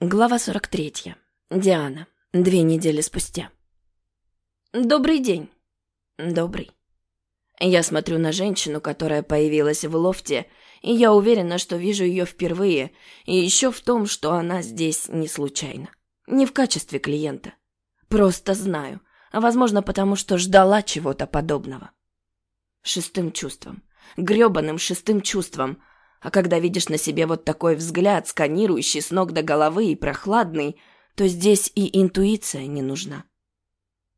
Глава 43. Диана. Две недели спустя. Добрый день. Добрый. Я смотрю на женщину, которая появилась в лофте, и я уверена, что вижу ее впервые, и еще в том, что она здесь не случайно. Не в качестве клиента. Просто знаю, возможно потому, что ждала чего-то подобного. Шестым чувством. грёбаным шестым чувством – а когда видишь на себе вот такой взгляд, сканирующий с ног до головы и прохладный, то здесь и интуиция не нужна.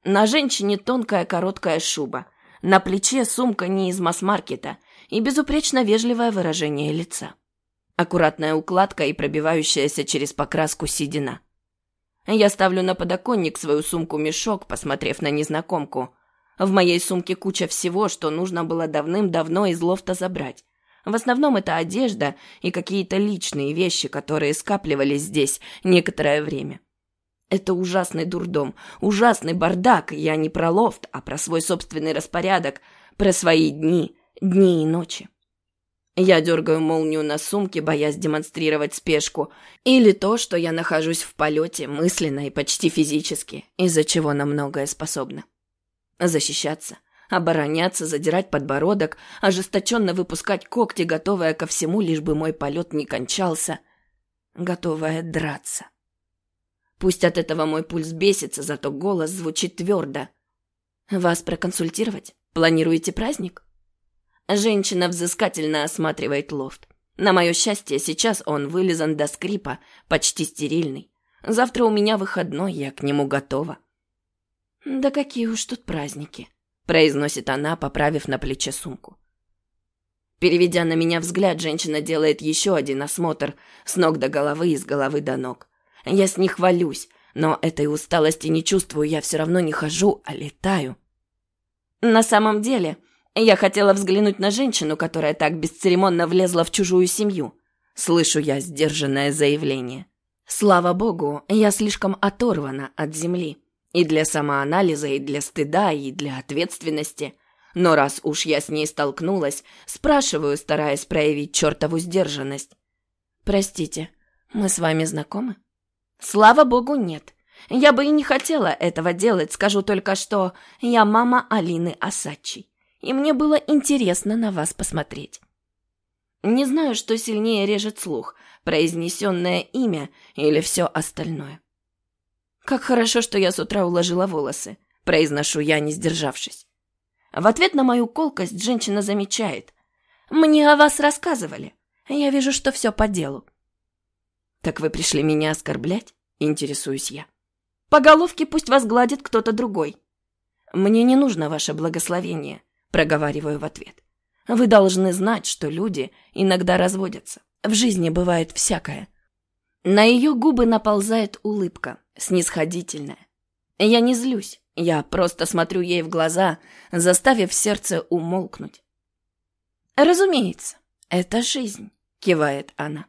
На женщине тонкая короткая шуба, на плече сумка не из масс-маркета и безупречно вежливое выражение лица. Аккуратная укладка и пробивающаяся через покраску седина. Я ставлю на подоконник свою сумку-мешок, посмотрев на незнакомку. В моей сумке куча всего, что нужно было давным-давно из лофта забрать. В основном это одежда и какие-то личные вещи, которые скапливались здесь некоторое время. Это ужасный дурдом, ужасный бардак. Я не про лофт, а про свой собственный распорядок, про свои дни, дни и ночи. Я дергаю молнию на сумке, боясь демонстрировать спешку, или то, что я нахожусь в полете мысленно и почти физически, из-за чего на многое способна. Защищаться, обороняться, задирать подбородок, ожесточенно выпускать когти, готовая ко всему, лишь бы мой полет не кончался, готовая драться. Пусть от этого мой пульс бесится, зато голос звучит твердо. «Вас проконсультировать? Планируете праздник?» Женщина взыскательно осматривает лофт. На мое счастье, сейчас он вылизан до скрипа, почти стерильный. Завтра у меня выходной, я к нему готова. Да какие уж тут праздники произносит она, поправив на плече сумку. Переведя на меня взгляд, женщина делает еще один осмотр с ног до головы и с головы до ног. Я с них хвалюсь, но этой усталости не чувствую, я все равно не хожу, а летаю. На самом деле, я хотела взглянуть на женщину, которая так бесцеремонно влезла в чужую семью. Слышу я сдержанное заявление. Слава богу, я слишком оторвана от земли. И для самоанализа, и для стыда, и для ответственности. Но раз уж я с ней столкнулась, спрашиваю, стараясь проявить чертову сдержанность. «Простите, мы с вами знакомы?» «Слава богу, нет. Я бы и не хотела этого делать, скажу только, что я мама Алины Асачи, и мне было интересно на вас посмотреть». Не знаю, что сильнее режет слух, произнесенное имя или все остальное. «Как хорошо, что я с утра уложила волосы», – произношу я, не сдержавшись. В ответ на мою колкость женщина замечает. «Мне о вас рассказывали. Я вижу, что все по делу». «Так вы пришли меня оскорблять?» – интересуюсь я. «По головке пусть вас гладит кто-то другой». «Мне не нужно ваше благословение», – проговариваю в ответ. «Вы должны знать, что люди иногда разводятся. В жизни бывает всякое». На ее губы наползает улыбка, снисходительная. Я не злюсь, я просто смотрю ей в глаза, заставив сердце умолкнуть. «Разумеется, это жизнь», — кивает она.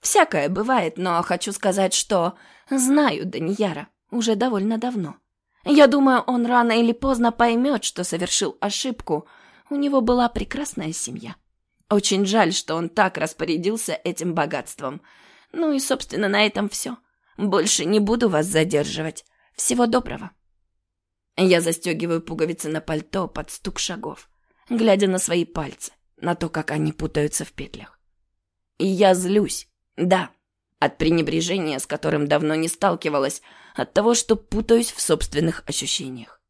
«Всякое бывает, но хочу сказать, что знаю Данияра уже довольно давно. Я думаю, он рано или поздно поймет, что совершил ошибку. У него была прекрасная семья. Очень жаль, что он так распорядился этим богатством. Ну и, собственно, на этом все. Больше не буду вас задерживать. Всего доброго. Я застегиваю пуговицы на пальто под стук шагов, глядя на свои пальцы, на то, как они путаются в петлях. И я злюсь, да, от пренебрежения, с которым давно не сталкивалась, от того, что путаюсь в собственных ощущениях.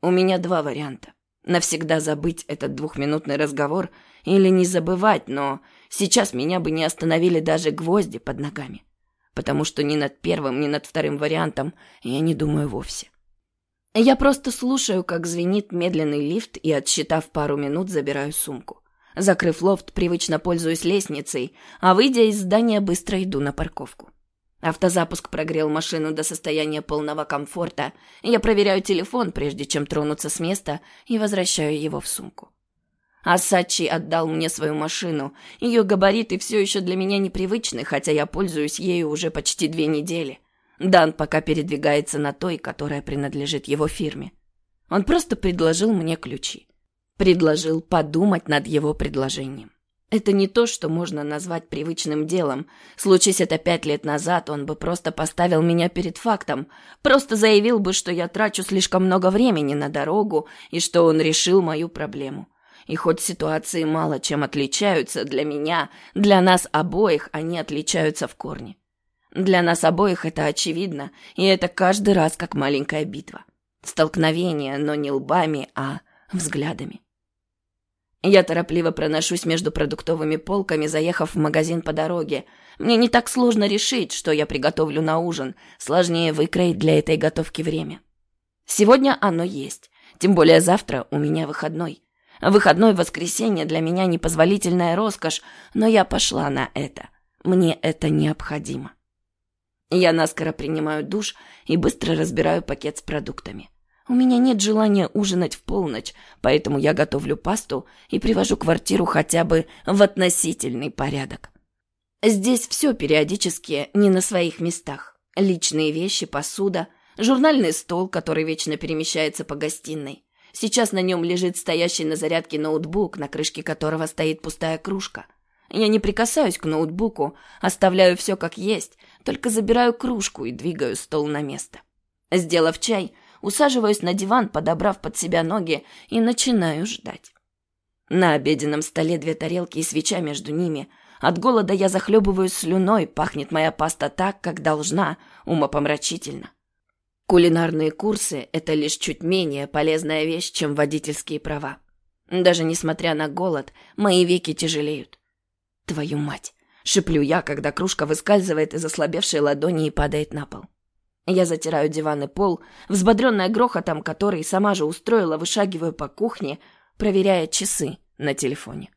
У меня два варианта. Навсегда забыть этот двухминутный разговор или не забывать, но сейчас меня бы не остановили даже гвозди под ногами. Потому что ни над первым, ни над вторым вариантом я не думаю вовсе. Я просто слушаю, как звенит медленный лифт и, отсчитав пару минут, забираю сумку. Закрыв лофт, привычно пользуюсь лестницей, а выйдя из здания, быстро иду на парковку. Автозапуск прогрел машину до состояния полного комфорта. Я проверяю телефон, прежде чем тронуться с места, и возвращаю его в сумку. Асачи отдал мне свою машину. Ее габариты все еще для меня непривычны, хотя я пользуюсь ею уже почти две недели. Дан пока передвигается на той, которая принадлежит его фирме. Он просто предложил мне ключи. Предложил подумать над его предложением. Это не то, что можно назвать привычным делом. Случись это пять лет назад, он бы просто поставил меня перед фактом. Просто заявил бы, что я трачу слишком много времени на дорогу и что он решил мою проблему. И хоть ситуации мало чем отличаются для меня, для нас обоих они отличаются в корне. Для нас обоих это очевидно, и это каждый раз как маленькая битва. Столкновение, но не лбами, а взглядами. Я торопливо проношусь между продуктовыми полками, заехав в магазин по дороге. Мне не так сложно решить, что я приготовлю на ужин. Сложнее выкроить для этой готовки время. Сегодня оно есть. Тем более завтра у меня выходной. Выходной воскресенье для меня непозволительная роскошь, но я пошла на это. Мне это необходимо. Я наскоро принимаю душ и быстро разбираю пакет с продуктами. У меня нет желания ужинать в полночь, поэтому я готовлю пасту и привожу квартиру хотя бы в относительный порядок. Здесь все периодически не на своих местах. Личные вещи, посуда, журнальный стол, который вечно перемещается по гостиной. Сейчас на нем лежит стоящий на зарядке ноутбук, на крышке которого стоит пустая кружка. Я не прикасаюсь к ноутбуку, оставляю все как есть, только забираю кружку и двигаю стол на место. Сделав чай, усаживаюсь на диван, подобрав под себя ноги, и начинаю ждать. На обеденном столе две тарелки и свеча между ними. От голода я захлебываюсь слюной, пахнет моя паста так, как должна, умопомрачительно. Кулинарные курсы – это лишь чуть менее полезная вещь, чем водительские права. Даже несмотря на голод, мои веки тяжелеют. Твою мать! Шиплю я, когда кружка выскальзывает из ослабевшей ладони и падает на пол. Я затираю диван и пол, взбодренная грохотом, который сама же устроила, вышагиваю по кухне, проверяя часы на телефоне.